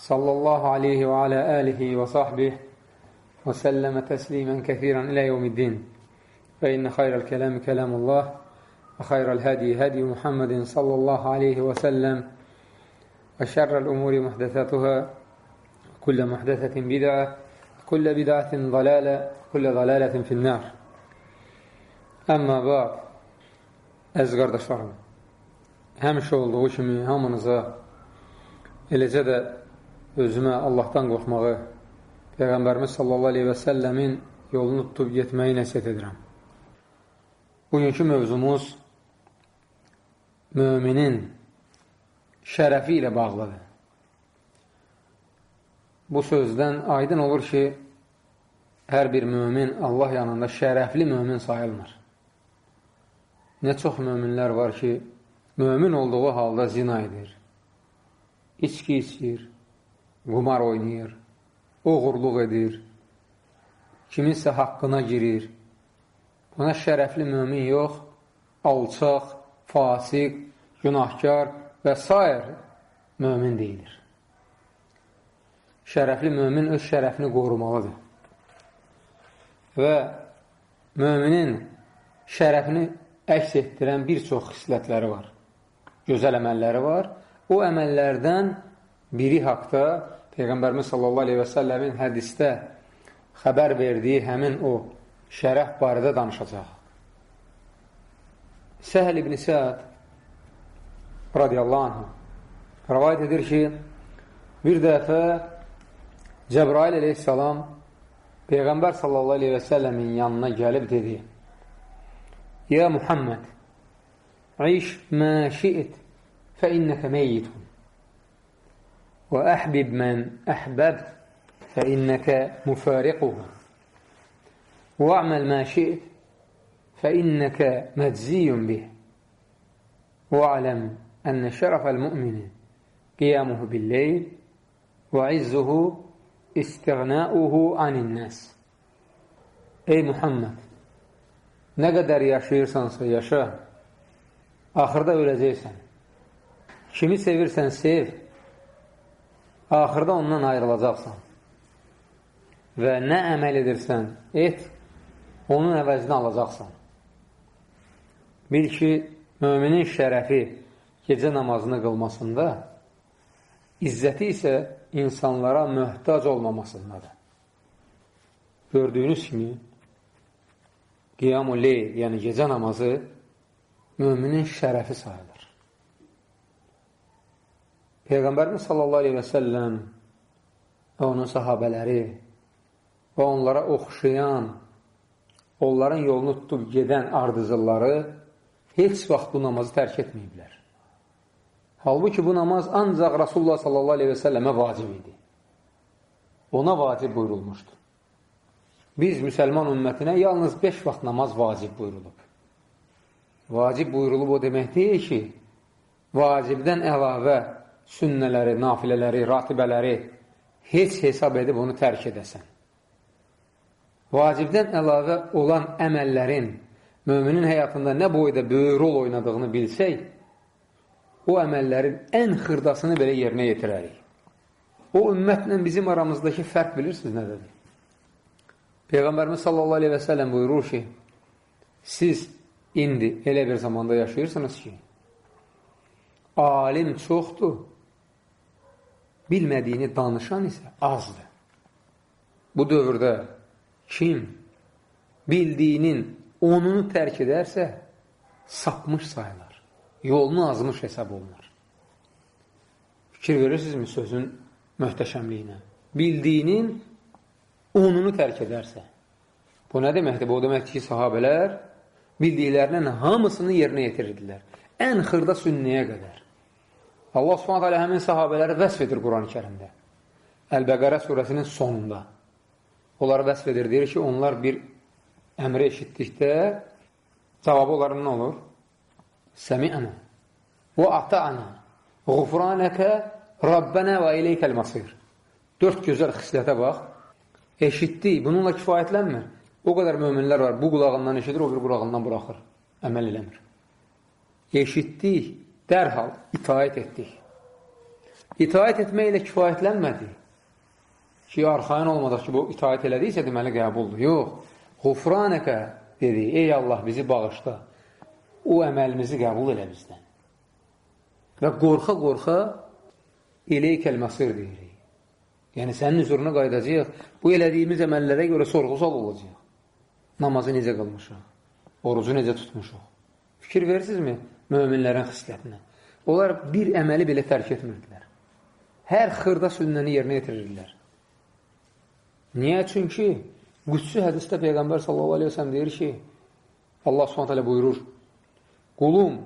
صلى الله عليه وعلى آله وصحبه وسلم تسليما كثيرا إلى يوم الدين. فإن خير الكلام كلام الله وخير الهدي هدي محمد صلى الله عليه وسلم وشر الأمور محدثاتها كل محدثة بدعة كل بدعة ضلالة كل ضلالة في النار. Əmmə ba'd, əziz qardaşlarım, həmişə olduğu kimi hamınıza, eləcə də özümə Allahdan qorxmağı, Peyğəmbərimiz sallallahu aleyhi və səlləmin yolunu tutub getməyi nəsiyyət edirəm. Bugünkü mövzumuz müminin şərəfi ilə bağlıdır. Bu sözdən aydın olur ki, hər bir mümin Allah yanında şərəfli mümin sayılmır. Nə çox möminlər var ki, mömin olduğu halda zina edir, içki içir, qumar oynayır, oğurluq edir, kiminsə haqqına girir. Buna şərəfli mömin yox, alçaq, fasiq, günahkar və s. mömin deyilir. Şərəfli mömin öz şərəfini qorumalıdır. Və möminin şərəfini əks etdirən bir çox xislətləri var. Gözəl əməlləri var. O əməllərdən biri haqda Peyğəmbərimiz sallallahu aleyhi və səlləmin hədistə xəbər verdiyi həmin o şərəh barədə danışacaq. Səhəl ibn Səd radiyallahu anh rəvayət edir ki, bir dəfə Cəbrail aleyhissalam Peyğəmbər sallallahu aleyhi və səlləmin yanına gəlib dedi, Ya Muhammed, iş mə şiit fə innəkə meyyitun. وأحبب من أحببت فإنك مفارقه واعمل ما شئت فإنك مجزي به واعلم أن شرف المؤمن قيامه بالليل وعزه استغناؤه عن الناس Ey Muhammed! Nə qədər yaşayırsansa yaşa, axırda öləcəksən. Kimi sevirsən, sev, axırda ondan ayrılacaqsan. Və nə əməl edirsən, et, onun əvəzini alacaqsan. Bil ki, müminin şərəfi gecə namazını qılmasında, izzəti isə insanlara möhtac olmamasındadır. Gördüyünüz kimi, qiyam-ı leyl, yəni gecə namazı müminin şərəfi sayılır. Peyğəmbərimiz sallallahu aleyhi və səlləm və onun sahabələri və onlara oxşayan, onların yolunu tutub gedən ardıcılları heç vaxt bu namazı tərk etməyiblər. Halbuki bu namaz ancaq Rasulullah sallallahu aleyhi və səlləmə vacib idi. Ona vacib buyurulmuşdur. Biz müsəlman ümmətinə yalnız 5 vaxt namaz vacib buyurulub. Vacib buyurulub o demək deyil ki, vacibdən əlavə sünnələri, nafilələri, ratibələri heç hesab edib onu tərk edəsən. Vacibdən əlavə olan əməllərin müminin həyatında nə boyda böyük rol oynadığını bilsək, o əməllərin ən xırdasını belə yerinə yetirərik. O ümmətlə bizim aramızdakı fərq bilirsiniz nədədir? Peyğəmbərimiz sallallahu aleyhi və sələm buyurur ki, siz indi elə bir zamanda yaşayırsınız ki, alim çoxdur, bilmədiyini danışan isə azdır. Bu dövrdə kim bildiyinin onunu tərk edərsə, sapmış sayılar, yolunu azmış hesab olunur. Fikir verirsinizmi sözün möhtəşəmliyinə? Bildiyinin onunu tərk edərsə. Bu nə deməkdir? Bu o deməkdir ki, sahabələr bildiklərinin hamısını yerinə yetirirdilər. Ən xırda sünniyə qədər. Allah subhanət hələ həmin sahabələri vəsf edir Quran-ı kərimdə. Əl-Bəqərə surəsinin sonunda. onları vəsf edir. Deyir ki, onlar bir əmri eşitdikdə cavabı onların nə olur? Səmi'ənə və ata'ənəĞufranəkə Rabbənə və ileykəl masir. Dörd gözəl xislətə bax. Eşitdi, bununla kifayətlənmir. O qədər möminlər var, bu qulağından eşidir, o bir qulağından buraxır. Əməl eləmir. Eşitdik, dərhal itaət etdik. İtaət etməklə kifayətlənmədik. Ki, arxayın olmadaq ki, bu itaət elədiysə, deməli qəbuldur. Yox, Xufranəkə dedi, ey Allah bizi bağışla, o əməlimizi qəbul elə bizdən. Və qorxa-qorxa eleykəl məsir deyirik. Yəni, sənin üzrünə qaydacaq, bu elədiyimiz əməllərə görə sorğusal olacaq. Namazı necə qılmışıq? Orucu necə tutmuşuq? Fikir verirsinizmi möminlərin xislətinə? Onlar bir əməli belə tərk etmirdilər. Hər xırda sünnəni yerinə yetirirlər. Niyə? Çünki qüdsü hədisdə Peyğəmbər sallallahu aleyhi ve sellem deyir ki, Allah subhanət buyurur, qulum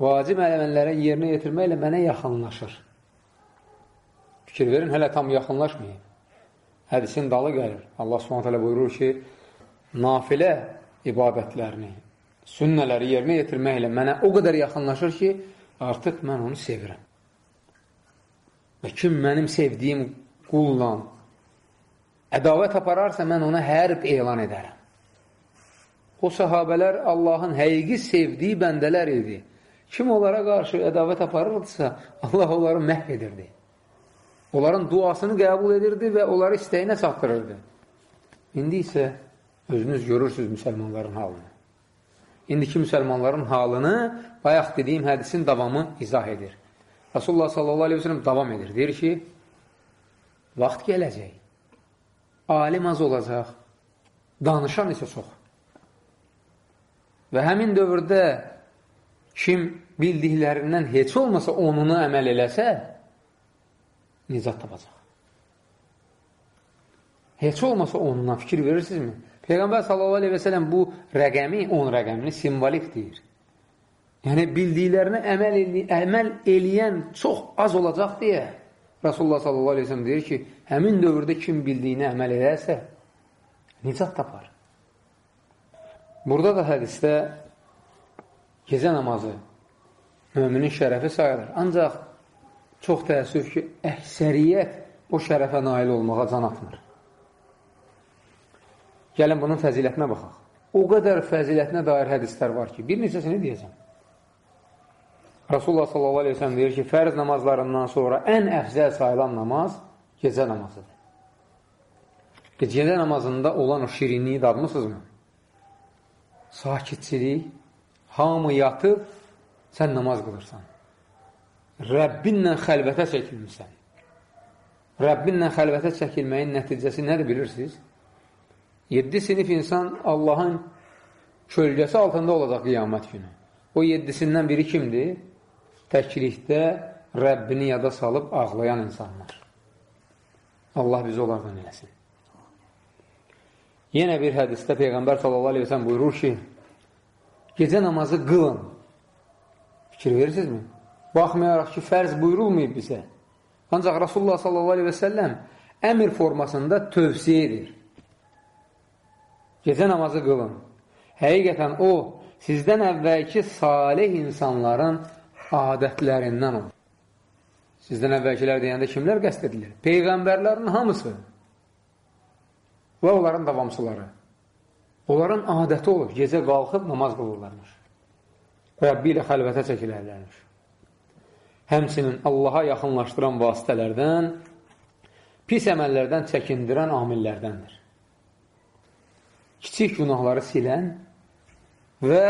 vacib ələmənlərə yerinə yetirməklə mənə yaxınlaşır. Fikir verin, hələ tam yaxınlaşmayın. Hədisin dalı gəlir. Allah subhanət buyurur ki, nafilə ibadətlərini, sünnələri yerinə yetirməklə mənə o qədər yaxınlaşır ki, artıq mən onu sevirəm. Və kim mənim sevdiyim qulla ədavət apararsa, mən ona hərb elan edərəm. O sahabələr Allahın həqiqi sevdiyi bəndələr idi. Kim onlara qarşı ədavət aparırdısa, Allah onları məhv edirdi. Onların duasını qəbul edirdi və onları istəyinə çatdırırdı. İndi isə özünüz görürsünüz müsəlmanların halını. İndiki müsəlmanların halını bayaq dediyim hədisin davamı izah edir. Rasulullah sallallahu aleyhi ve sellem davam edir. Deyir ki, vaxt gələcək. Alim az olacaq. Danışan isə çox. Və həmin dövrdə kim bildiklərindən heç olmasa onunu əməl eləsə, nicat tapacaq. Heç olmasa onunla fikir verirsinizmi? Peyğəmbər sələm bu rəqəmi, 10 rəqəmini simvolik deyir. Yəni, bildiklərinə əməl, eli, əməl eləyən çox az olacaq deyə Rasulullah sellem deyir ki, həmin dövrdə kim bildiyini əməl edərsə, nicat tapar. Burada da hədisdə gecə namazı müminin şərəfi sayılır. Ancaq çox təəssüf ki, əksəriyyət o şərəfə nail olmağa can atmır. Gəlin bunun fəzilətinə baxaq. O qədər fəzilətinə dair hədislər var ki, bir neçəsini deyəcəm. Rasulullah sallallahu aleyhi ve sellem deyir ki, fərz namazlarından sonra ən əfzəl sayılan namaz gecə namazıdır. Gecə namazında olan o şirinliyi dadmısınızmı? Sakitçilik, hamı yatıb, sən namaz qılırsan. Rəbbinlə xəlvətə çəkilmirsən. Rəbbinlə xəlvətə çəkilməyin nəticəsi nədir bilirsiniz? 7 sinif insan Allahın kölgəsi altında olacaq qiyamət günü. O yedisindən biri kimdir? təklikdə Rəbbini yada salıb ağlayan insanlar. Allah bizi onlardan eləsin. Yenə bir hədisdə Peyğəmbər sellem buyurur ki, gecə namazı qılın. Fikir verirsinizmi? Baxmayaraq ki, fərz buyurulmayıb bizə. Ancaq Rasulullah sellem əmir formasında tövsiyə edir. Gecə namazı qılın. Həqiqətən o, sizdən əvvəlki salih insanların adətlərindən olur. Sizdən əvvəlkilər deyəndə kimlər qəst edilir? Peyğəmbərlərin hamısı və onların davamçıları. Onların adəti olur. Gecə qalxıb namaz qılırlarmış. Rəbbi ilə xəlvətə çəkilərlərmiş. Həmsinin Allaha yaxınlaşdıran vasitələrdən, pis əməllərdən çəkindirən amillərdəndir. Kiçik günahları silən və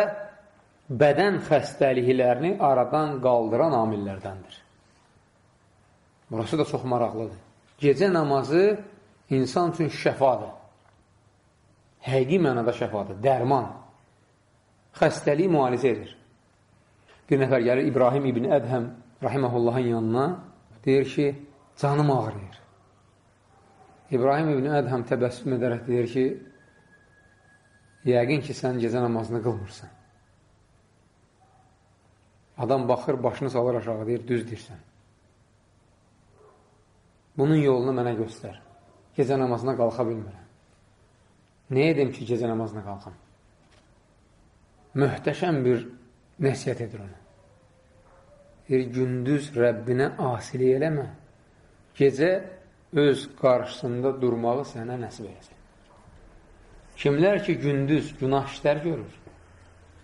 bədən xəstəliklərini aradan qaldıran amillərdəndir. Burası da çox maraqlıdır. Gecə namazı insan üçün şəfadır. Həqiqi mənada şəfadır, dərman. Xəstəliyi müalicə edir. Bir nəfər gəlir İbrahim ibn Ədhəm rahiməhullahın yanına, deyir ki, canım ağrıyır. İbrahim ibn Ədhəm təbəssüm edərək deyir ki, yəqin ki, sən gecə namazını qılmırsan. Adam baxır, başını salır aşağı, deyir, düz deyirsən. Bunun yolunu mənə göstər. Gecə namazına qalxa bilmirəm. nə edim ki, gecə namazına qalxam? Möhtəşəm bir nəsiyyət edir ona. Deyir, gündüz Rəbbinə asili eləmə. Gecə öz qarşısında durmağı sənə nəsib eləsin. Kimlər ki, gündüz günah işlər görür,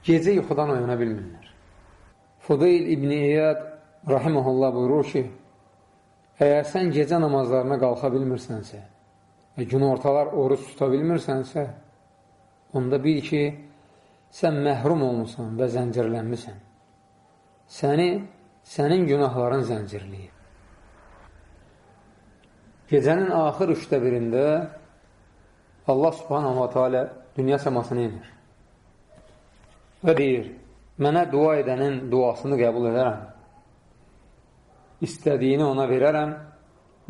gecə yuxudan oyana bilmirlər. Fudayl İbn-i İyad rahiməhullah buyurur ki, əgər sən gecə namazlarına qalxa bilmirsənsə və gün ortalar oruç tuta bilmirsənsə, onda bil ki, sən məhrum olmusan və zəncirlənmisən. Səni, sənin günahların zəncirləyir. Gecənin axır üçdə birində Allah subhanahu wa ta'ala dünya səmasını inir. Və deyir, mənə dua edənin duasını qəbul edərəm. İstədiyini ona verərəm,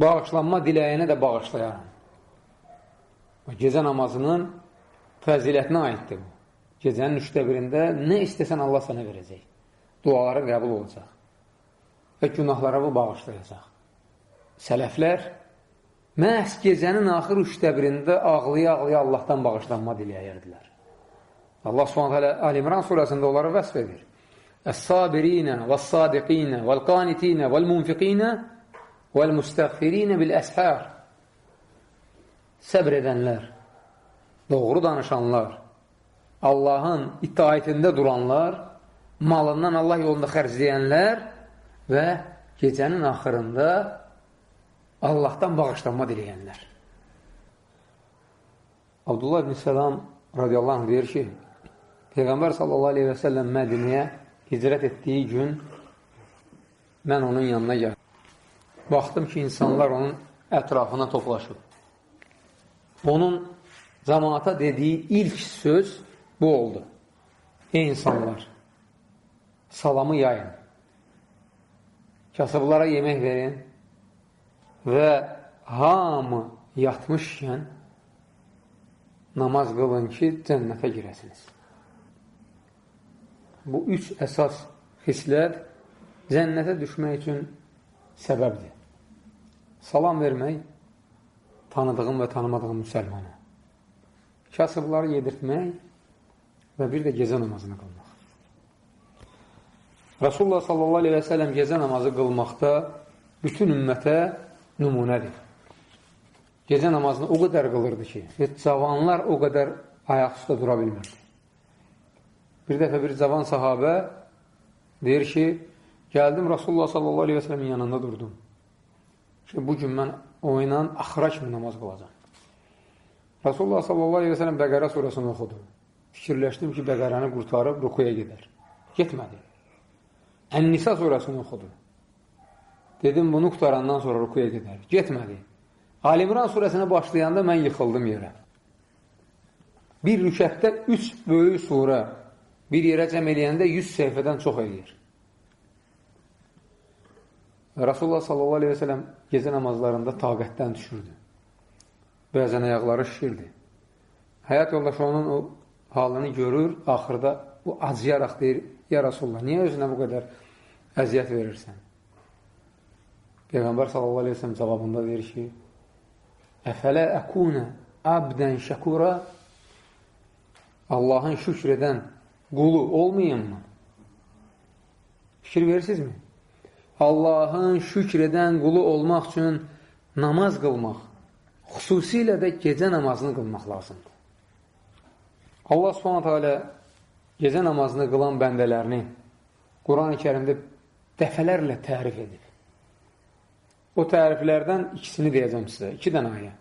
bağışlanma diləyəni də bağışlayaram. Gecə namazının fəzilətinə aiddir bu. Gecənin üçdə birində nə istəsən Allah sənə verəcək. Duaları qəbul olacaq. Və günahlara bu bağışlayacaq. Sələflər məhz gecənin axır üçdə birində ağlaya-ağlaya Allahdan bağışlanma diləyirdilər. Allah subhanət hələ Əl-İmran surəsində onları vəsf edir. Əs-sabirinə vəs-sadiqinə vəl-qanitinə vəl-munfiqinə vəl-müstəğfirinə bil-əshər Səbr edənlər, doğru danışanlar, Allahın itaətində duranlar, malından Allah yolunda xərcləyənlər və gecənin axırında Allahdan bağışlanma diləyənlər. Abdullah ibn Səlam radiyallahu anh deyir ki, Peyğəmbər sallallahu aleyhi və səlləm Mədiniyə hicrət etdiyi gün mən onun yanına gəldim. Baxdım ki, insanlar onun ətrafına toplaşıb. Onun cəmaata dediyi ilk söz bu oldu. Ey insanlar, salamı yayın, kasıblara yemək verin və hamı yatmışkən namaz qılın ki, cənnətə girəsiniz. Bu üç əsas xislət cənnətə düşmək üçün səbəbdir. Salam vermək, tanıdığım və tanımadığım müsəlmana. Kasıbları yedirtmək və bir də gecə namazını qılmaq. Rasulullah sallallahu aleyhi və sələm gecə namazı qılmaqda bütün ümmətə nümunədir. Gecə namazını o qədər qılırdı ki, cavanlar o qədər ayaq üstə dura bilmirdi. Bir dəfə bir cavan sahabə deyir ki, gəldim Rasulullah sallallahu aleyhi və sələmin yanında durdum. Ki, bu gün mən o ilə axıra kimi namaz qılacam. Rasulullah sallallahu aleyhi və sələm Bəqərə surasını oxudu. Fikirləşdim ki, Bəqərəni qurtarıb rukuya gedər. Getmədi. Ən-Nisa surasını oxudu. Dedim, bunu qutarandan sonra rukuya gedər. Getmədi. Alimran surəsinə başlayanda mən yıxıldım yerə. Bir rükətdə üç böyük surə bir yerə cəm eləyəndə 100 səhifədən çox eləyir. Rasulullah sallallahu aleyhi ve sellem gecə namazlarında taqətdən düşürdü. Bəzən ayaqları şişirdi. Həyat yoldaşı onun o halını görür, axırda bu acıyaraq deyir, ya Rasulullah, niyə özünə bu qədər əziyyət verirsən? Peyğəmbər sellem cavabında deyir ki, Əfələ əkunə abdən şəkura Allahın şükr edən qulu olmayın mı? Fikir verirsinizmi? Allahın şükr edən qulu olmaq üçün namaz qılmaq, xüsusilə də gecə namazını qılmaq lazımdır. Allah subhanətə alə gecə namazını qılan bəndələrini Quran-ı kərimdə dəfələrlə tərif edib. O təriflərdən ikisini deyəcəm sizə. İki dənə ayə.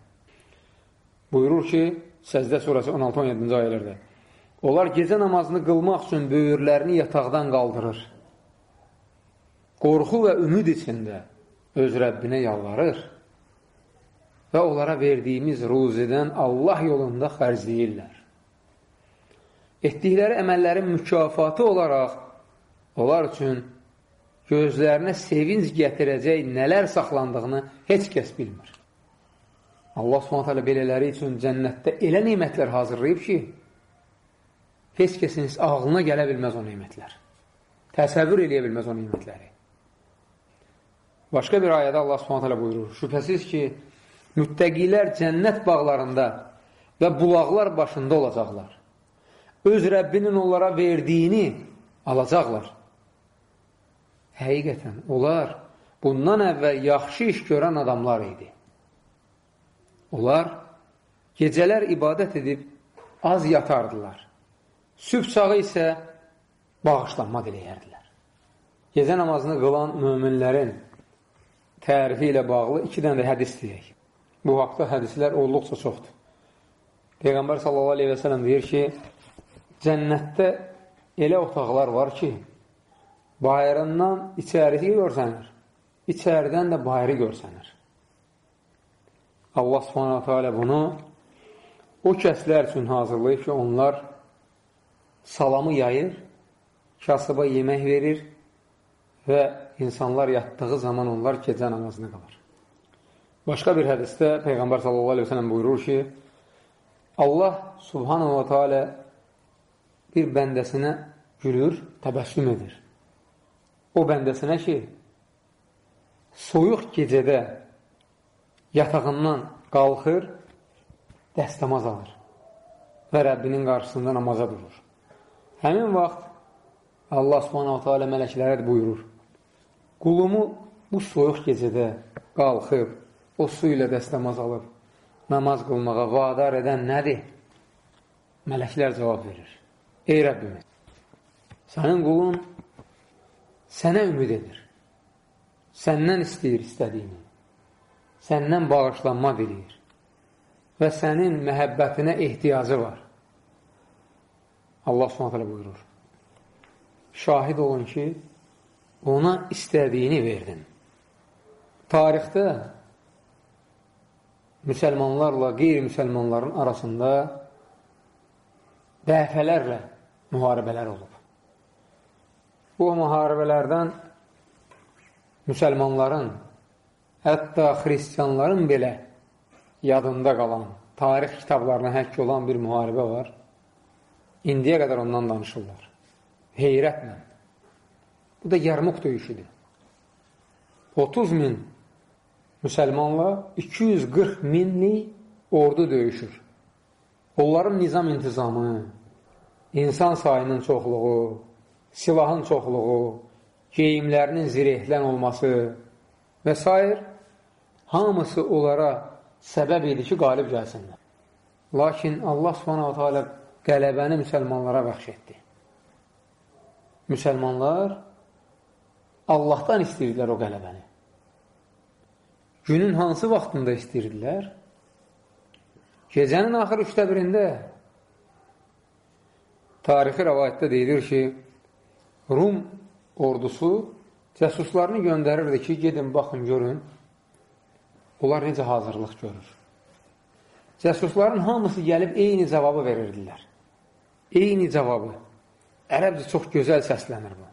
Buyurur ki, Səzdə surası 16-17-ci ayələrdə Onlar gecə namazını qılmaq üçün böyürlərini yataqdan qaldırır. Qorxu və ümid içində öz Rəbbinə yalvarır və onlara verdiyimiz ruzidən Allah yolunda xərcləyirlər. Etdikləri əməllərin mükafatı olaraq onlar üçün gözlərinə sevinc gətirəcək nələr saxlandığını heç kəs bilmir. Allah hələ belələri üçün cənnətdə elə neymətlər hazırlayıb ki, heç kəsin ağlına gələ bilməz o neymətlər. Təsəvvür eləyə bilməz o neymətləri. Başqa bir ayədə Allah hələ buyurur, şübhəsiz ki, müttəqilər cənnət bağlarında və bulaqlar başında olacaqlar. Öz Rəbbinin onlara verdiyini alacaqlar. Həqiqətən, onlar bundan əvvəl yaxşı iş görən adamlar idi. Onlar gecələr ibadət edib az yatardılar. Sübh çağı isə bağışlanma diləyərdilər. Gecə namazını qılan möminlərin tərifi ilə bağlı iki dənə də hədis deyək. Bu haqda hədislər olduqca çoxdur. Peyğəmbər sallallahu aleyhi və sələm deyir ki, cənnətdə elə otaqlar var ki, bayırından içərisi görsənir, içəridən də bayırı görsənir. Allah subhanətə alə bunu o kəslər üçün hazırlayıb ki, onlar salamı yayır, kasıba yemək verir və insanlar yatdığı zaman onlar gecə namazını qalır. Başqa bir hədisdə Peyğəmbər sallallahu aleyhi ve sellem buyurur ki, Allah subhanahu wa ta'ala bir bəndəsinə gülür, təbəssüm edir. O bəndəsinə ki, soyuq gecədə yatağından qalxır, dəstəmaz alır və Rəbbinin qarşısında namaza durur. Həmin vaxt Allah subhanahu teala mələklərə buyurur, qulumu bu soyuq gecədə qalxıb, o su ilə dəstəmaz alıb, namaz qılmağa vadar edən nədir? Mələklər cavab verir. Ey Rəbbimiz, sənin qulun sənə ümid edir. Səndən istəyir istədiyini. Səndən bağışlanma dilir. Və sənin məhəbbətinə ehtiyacı var. Allah s.ə.v buyurur. Şahid olun ki, ona istədiyini verdin. Tarixdə müsəlmanlarla qeyri-müsəlmanların arasında dəfələrlə müharibələr olub. Bu müharibələrdən müsəlmanların, hətta xristiyanların belə yadında qalan, tarix kitablarına həkk olan bir müharibə var. İndiyə qədər ondan danışırlar. Heyrətlə. Bu da yarmıq döyüşüdür. 30 min müsəlmanla 240 minlik ordu döyüşür. Onların nizam intizamı, insan sayının çoxluğu, silahın çoxluğu, geyimlərinin zirehtlən olması və s. hamısı onlara səbəb idi ki, qalib gəlsinlər. Lakin Allah teala qələbəni müsəlmanlara bəxş etdi. Müsəlmanlar Allahdan istəyirdilər o qələbəni. Günün hansı vaxtında istəyirdilər? Gecənin axır üçdə birində tarixi rəvayətdə deyilir ki, Rum ordusu cəsuslarını göndərirdi ki, gedin, baxın, görün, onlar necə hazırlıq görür. Cəsusların hamısı gəlib eyni cavabı verirdilər. Eyni cavabı. Ərəbcə çox gözəl səslənir bu.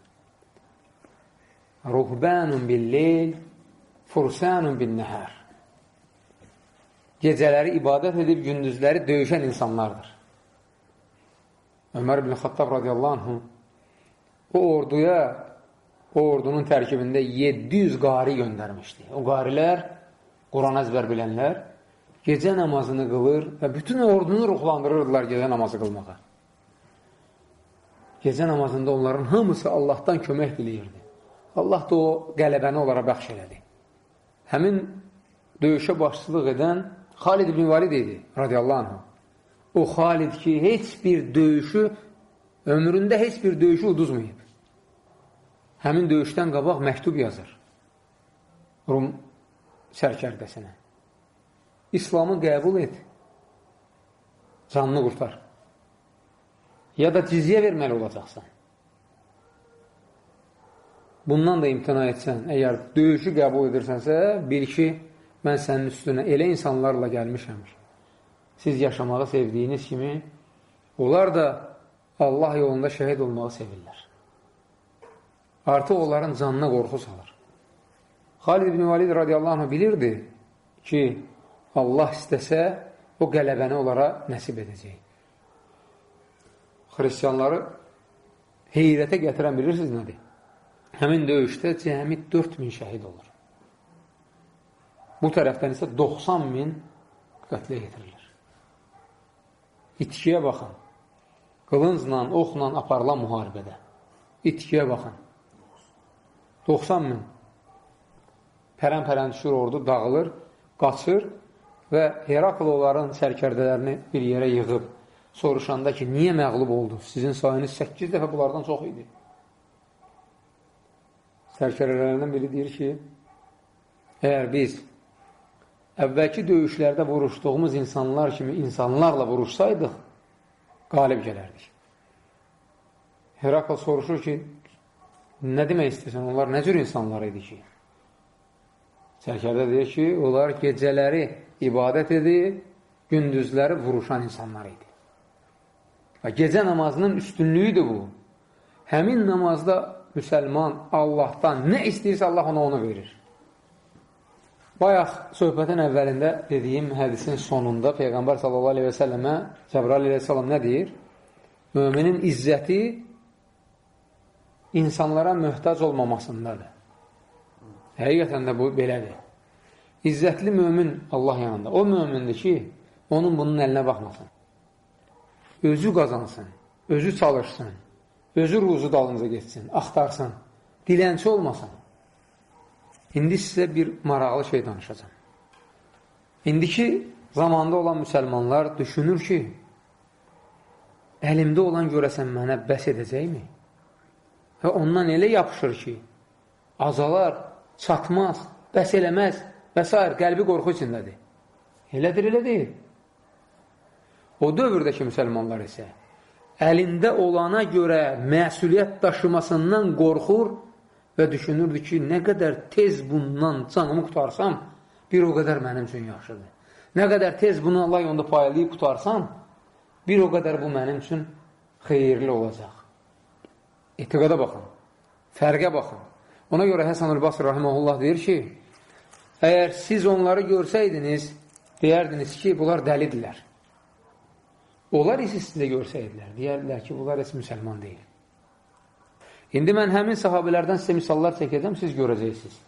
Ruhbənun billeyl, fursanun bin nəhər. Gecələri ibadət edib, gündüzləri döyüşən insanlardır. Ömər ibn Xattab radiyallahu anhu o orduya, o ordunun tərkibində 700 qari göndərmişdi. O qarilər, Quran əzbər bilənlər, gecə namazını qılır və bütün ordunu ruhlandırırdılar gecə namazı qılmağa. Gecə namazında onların hamısı Allahdan kömək diləyirdi. Allah da o qələbəni onlara bəxş elədi. Həmin döyüşə başçılıq edən Xalid ibn Valid idi, radiyallahu anh. O Xalid ki, heç bir döyüşü, ömründə heç bir döyüşü uduzmayıb. Həmin döyüşdən qabaq məktub yazır. Rum sərkərdəsinə. İslamı qəbul et, canını qurtar. Ya da cizyə verməli olacaqsan. Bundan da imtina etsən, əgər döyüşü qəbul edirsənsə, bil ki, mən sənin üstünə elə insanlarla gəlmişəm ki, siz yaşamağı sevdiyiniz kimi, onlar da Allah yolunda şəhid olmağı sevirlər. Artıq onların canına qorxu salır. Xalid ibn Valid radiyallahu anh bilirdi ki, Allah istəsə, o qələbəni onlara nəsib edəcək. Xristiyanları heyrətə gətirən bilirsiniz nədir? Həmin döyüşdə cəmi 4 min şəhid olur. Bu tərəfdən isə 90 min qətlə yetirilir. İtkiyə baxın. Qılıncla, oxla aparılan müharibədə. İtkiyə baxın. 90 min pərən-pərən düşür ordu, dağılır, qaçır və Herakl onların sərkərdələrini bir yerə yığıb soruşanda ki, niyə məqlub oldu? Sizin sayınız 8 dəfə bunlardan çox idi. Sərkərələrindən biri deyir ki, əgər biz əvvəlki döyüşlərdə vuruşduğumuz insanlar kimi insanlarla vuruşsaydıq, qalib gələrdik. Herakl soruşur ki, nə demək istəyirsən? Onlar nə cür insanlar idi ki? Sərkərdə deyir ki, onlar gecələri ibadət edir, gündüzləri vuruşan insanlar idi. Və gecə namazının üstünlüyüdür bu. Həmin namazda müsəlman Allahdan nə istəyirsə Allah ona onu verir. Bayaq söhbətin əvvəlində dediyim hədisin sonunda Peyğəmbər sallallahu aleyhi və səlləmə Cəbrail aleyhissalam nə deyir? Müminin izzəti insanlara möhtac olmamasındadır. Həqiqətən də bu belədir. İzzətli mömin Allah yanında. O mömindir ki, onun bunun əlinə baxmasın. Özü qazansın, özü çalışsın, özü ruzu dalınca geçsin, axtarsın, dilənçi olmasın. İndi sizə bir maraqlı şey danışacağım. İndiki zamanda olan müsəlmanlar düşünür ki, əlimdə olan görəsən mənə bəs edəcəkmi? Və ondan elə yapışır ki, azalar, çatmaz, bəs eləməz və s. qəlbi qorxu içindədir. Elədir, elə deyil. O dövrdəki müsəlmanlar isə əlində olana görə məsuliyyət daşımasından qorxur və düşünürdü ki, nə qədər tez bundan canımı qutarsam, bir o qədər mənim üçün yaxşıdır. Nə qədər tez bunu Allah yolunda paylayıb qutarsam, bir o qədər bu mənim üçün xeyirli olacaq. Etiqada baxın, fərqə baxın. Ona görə Həsən Ülbasr Rahiməhullah deyir ki, əgər siz onları görsəydiniz, deyərdiniz ki, bunlar dəlidirlər. Onlar isə sizə görsəydilər, deyərdilər ki, bunlar heç müsəlman deyil. İndi mən həmin sahabələrdən sizə misallar çəkəcəm, siz görəcəksiniz.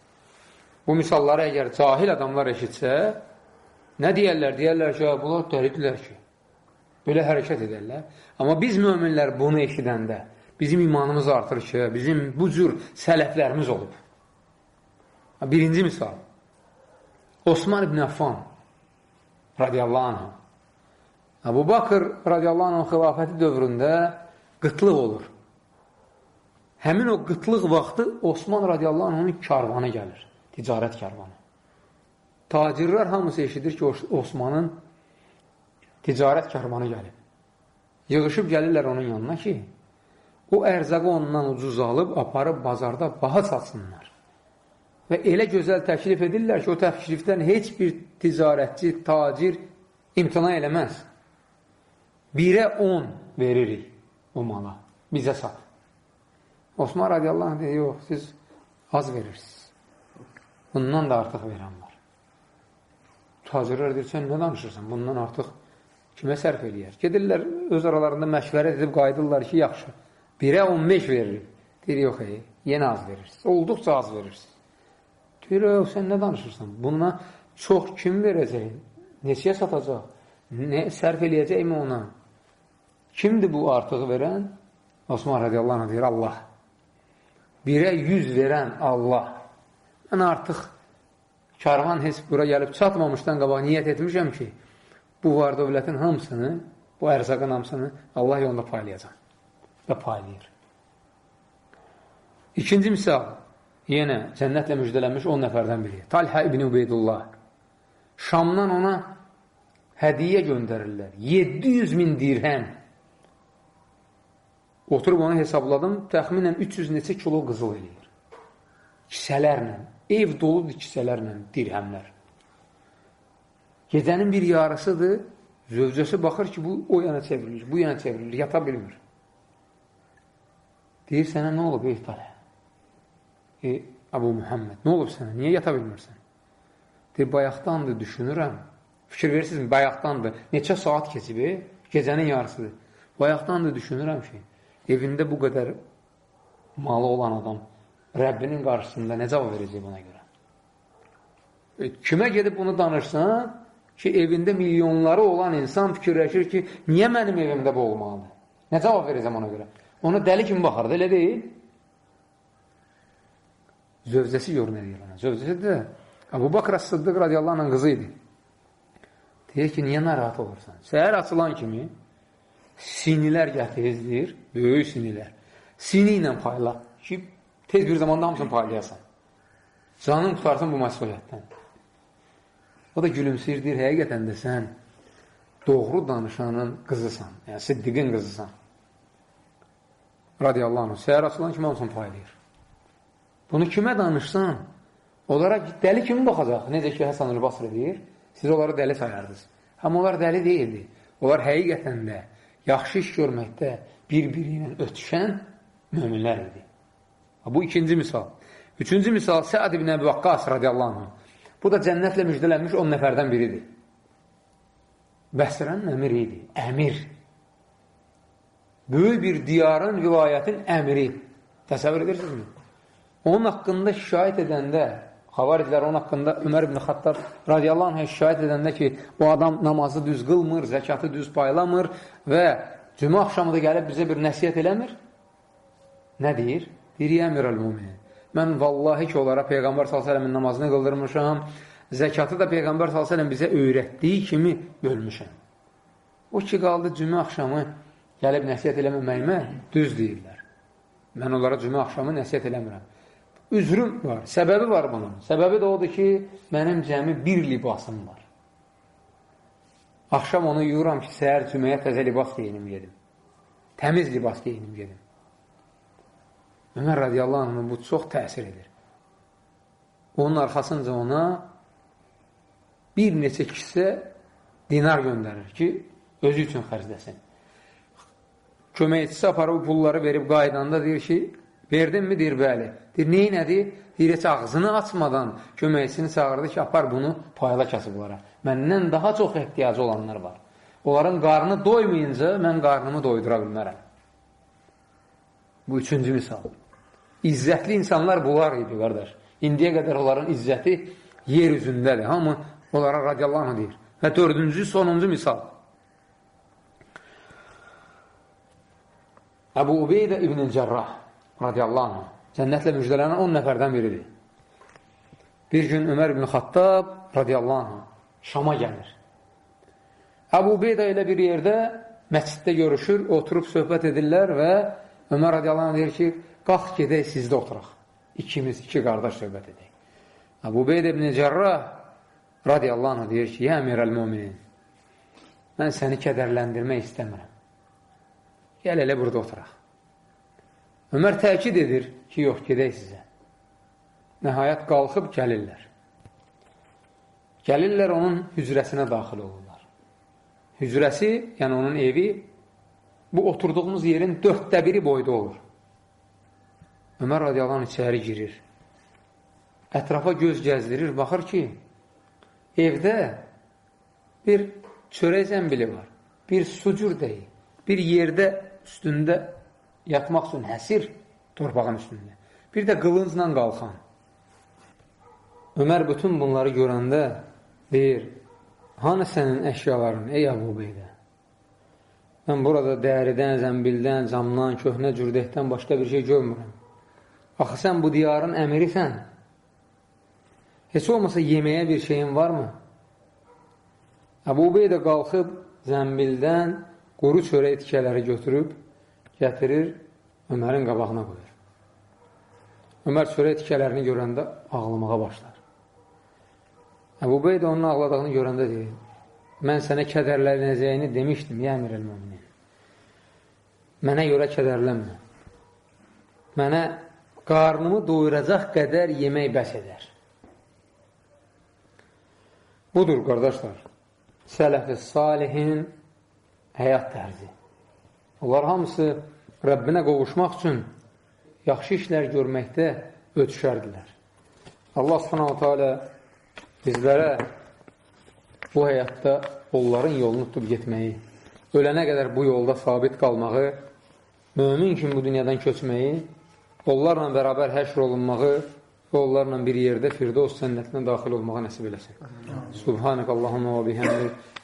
Bu misalları əgər cahil adamlar eşitsə, nə deyərlər? Deyərlər ki, bunlar dəlidirlər ki, belə hərəkət edərlər. Amma biz möminlər bunu eşidəndə, bizim imanımız artır ki, bizim bu cür sələflərimiz olub. Birinci misal, Osman ibn Affan radiyallahu anh. Abu Bakır radiyallahu anh xilafəti dövründə qıtlıq olur. Həmin o qıtlıq vaxtı Osman radiyallahu anh'ın karvanı gəlir, ticarət karvanı. Tacirlər hamısı eşidir ki, Osmanın ticarət karvanı gəlib. Yığışıb gəlirlər onun yanına ki, o ərzaqı ondan ucuz alıb, aparıb bazarda baha satsınlar. Və elə gözəl təklif edirlər ki, o təklifdən heç bir ticarətçi, tacir imtina eləməz. Birə 10 veririk o mala, bizə sat. Osman radiyallahu anh deyir, yox, siz az verirsiniz. Bundan da artıq verən var. Tacirlər deyir, sən nə danışırsan? Bundan artıq kimə sərf eləyər? Gedirlər, öz aralarında məşvərət edib qayıdırlar ki, yaxşı. Birə 15 veririk. Deyir, yox, ey, yenə az verirsiniz. Olduqca az verirsiniz. Deyir, yox, sən nə danışırsan? Buna çox kim verəcək? Neçəyə satacaq? Nə, sərf eləyəcəkmi ona? Kimdir bu artığı verən? Osman radiyallahu anh deyir, Allah. Birə 100 verən Allah. Mən artıq karvan heç bura gəlib çatmamışdan qabaq niyyət etmişəm ki, bu var dövlətin hamısını, bu ərzaqın hamısını Allah yolunda paylayacaq və paylayır. İkinci misal, yenə cənnətlə müjdələnmiş 10 nəfərdən biri. Talhə ibn Ubeydullah. Şamdan ona hədiyə göndərirlər. 700 min dirhəm. Oturub onu hesabladım, təxminən 300 neçə kilo qızıl eləyir. Kisələrlə, ev doludur kisələrlə, dirhəmlər. Gecənin bir yarısıdır, zövcəsi baxır ki, bu o yana çevrilir, bu yana çevrilir, yata bilmir. Deyir, sənə nə olub ey Talhə? Ey Abu Muhammed, nə olub sənə? Niyə yata bilmirsən? Deyir, bayaqdandır, düşünürəm. Fikir verirsiniz, bayaqdandır. Neçə saat keçib, e? gecənin yarısıdır. Bayaqdandır, düşünürəm ki, evində bu qədər malı olan adam Rəbbinin qarşısında nə cavab verəcək buna görə? E, kimə gedib bunu danırsan, ki, evində milyonları olan insan fikirləşir ki, niyə mənim evimdə bu olmalıdır? Nə cavab verəcəm ona görə? Ona dəli kimi baxardı, elə deyil. Zövcəsi gör nə deyir ona. Zövcəsi də Əbu Bakr Sıddıq radiyallahu anh qızı idi. Deyir ki, niyə narahat olursan? Səhər açılan kimi sinilər gətirizdir, böyük sinilər. Sini ilə payla ki, tez bir zamanda hamısını paylayasan. Canın tutarsın bu məsuliyyətdən. O da gülümsəyir, deyir, həqiqətən də sən doğru danışanın qızısan, yəni siddiqin qızısan. Radiyallahu anh, səhər açılan kimi hamısını paylayır. Bunu kimə danışsan, onlara dəli kimi baxacaq. Necə ki, Həsən Ülbasr deyir, siz onları dəli sayardınız. Amma onlar dəli deyildi. Onlar həqiqətən də yaxşı iş görməkdə bir-biri ilə ötüşən möminlər idi. Bu ikinci misal. Üçüncü misal Səad ibn Əbi Vaqqas radiyallahu anh. Bu da cənnətlə müjdələnmiş 10 nəfərdən biridir. Bəsrənin əmiri idi. Əmir. Böyük bir diyarın, vilayətin əmiri. Təsəvvür edirsinizmi? Onun haqqında şikayət edəndə, xavariclər onun haqqında Ömər ibn Xattab radiyallahu anh şikayət edəndə ki, bu adam namazı düz qılmır, zəkatı düz paylamır və cümə axşamı da gəlib bizə bir nəsiyyət eləmir. Nə deyir? Deyir, əmir əl-muminin. Mən vallahi ki, onlara Peyğəmbər s.ə.v-in namazını qıldırmışam, zəkatı da Peyğəmbər s.ə.v bizə öyrətdiyi kimi bölmüşəm. O ki, qaldı cümə axşamı gəlib nəsiyyət eləməməyimə düz deyirlər. Mən onlara cümə axşamı nəsiyyət eləmirəm. Üzrüm var, səbəbi var bunun. Səbəbi də odur ki, mənim cəmi bir libasım var. Axşam onu yuyuram ki, səhər cüməyə təzə libas geyinim gedim. Təmiz libas geyinim gedim. Ömər radiyallahu anh bu çox təsir edir. Onun arxasınca ona bir neçə kisə dinar göndərir ki, özü üçün xərcləsin. Köməkçisi aparıb pulları verib qaydanda deyir ki, verdinmi? Deyir, bəli. Deyir, neyi nədir? Deyir, heç ağzını açmadan köməkçisini çağırdı ki, apar bunu payla kasıblara. Məndən daha çox ehtiyacı olanlar var. Onların qarnı doymayınca mən qarnımı doydura bilmərəm. Bu üçüncü misal. İzzətli insanlar bunlar idi, qardaş. İndiyə qədər onların izzəti yer üzündədir. Hamı onlara radiyallahu anh deyir. Və dördüncü, sonuncu misal. Əbu Ubeydə İbn-i Cərrah radiyallahu anh cənnətlə müjdələnən 10 nəfərdən biridir. Bir gün Ömər ibn Xattab radiyallahu anh Şama gəlir. Əbu Ubeydə ilə bir yerdə məsciddə görüşür, oturub söhbət edirlər və Ömər radiyallahu anh deyir ki, qalx gedək sizdə oturaq. İkimiz, iki qardaş söhbət edək. Əbu Beyd ibn Cərrah radiyallahu anh deyir ki, yə əmirəl müminin, mən səni kədərləndirmək istəmirəm. Gəl elə burada oturaq. Ömər təkid edir ki, yox, gedək sizə. Nəhayət qalxıb gəlirlər. Gəlirlər onun hücrəsinə daxil olurlar. Hücrəsi, yəni onun evi, bu oturduğumuz yerin dörddə biri boyda olur. Ömər radiyallahu anh içəri girir. Ətrafa göz gəzdirir, baxır ki, evdə bir çörək zəmbili var, bir sucur deyil, bir yerdə üstündə yatmaq üçün həsir torpağın üstündə, bir də qılıncla qalxan. Ömər bütün bunları görəndə deyir, hanı sənin əşyaların, ey Əbu Beydə? Mən burada dəridən, zəmbildən, camdan, köhnə cürdəkdən başqa bir şey görmürəm. Axı sən bu diyarın əmirisən. Heç olmasa yeməyə bir şeyin varmı? Əbu Beydə qalxıb zəmbildən quru çörək tikələri götürüb, gətirir, Ömərin qabağına qoyur. Ömər çörək tikələrini görəndə ağlamağa başlar. Əbu Beydə onun ağladığını görəndə deyir, mən sənə kədərlənəcəyini demişdim, yə əmir el-müminin. Mənə görə kədərlənmə. Mənə qarnımı doyuracaq qədər yemək bəs edər. Budur, qardaşlar, sələf-i salihin həyat tərzi. Onlar hamısı Rəbbinə qovuşmaq üçün yaxşı işlər görməkdə ötüşərdilər. Allah subhanahu teala bizlərə bu həyatda onların yolunu tutub getməyi, ölənə qədər bu yolda sabit qalmağı, mömin kimi bu dünyadan köçməyi onlarla bərabər həşr olunmağı və onlarla bir yerdə Firdos cənnətinə daxil olmağa nəsib eləsin. Subhanək Allahumma və bihəmdik.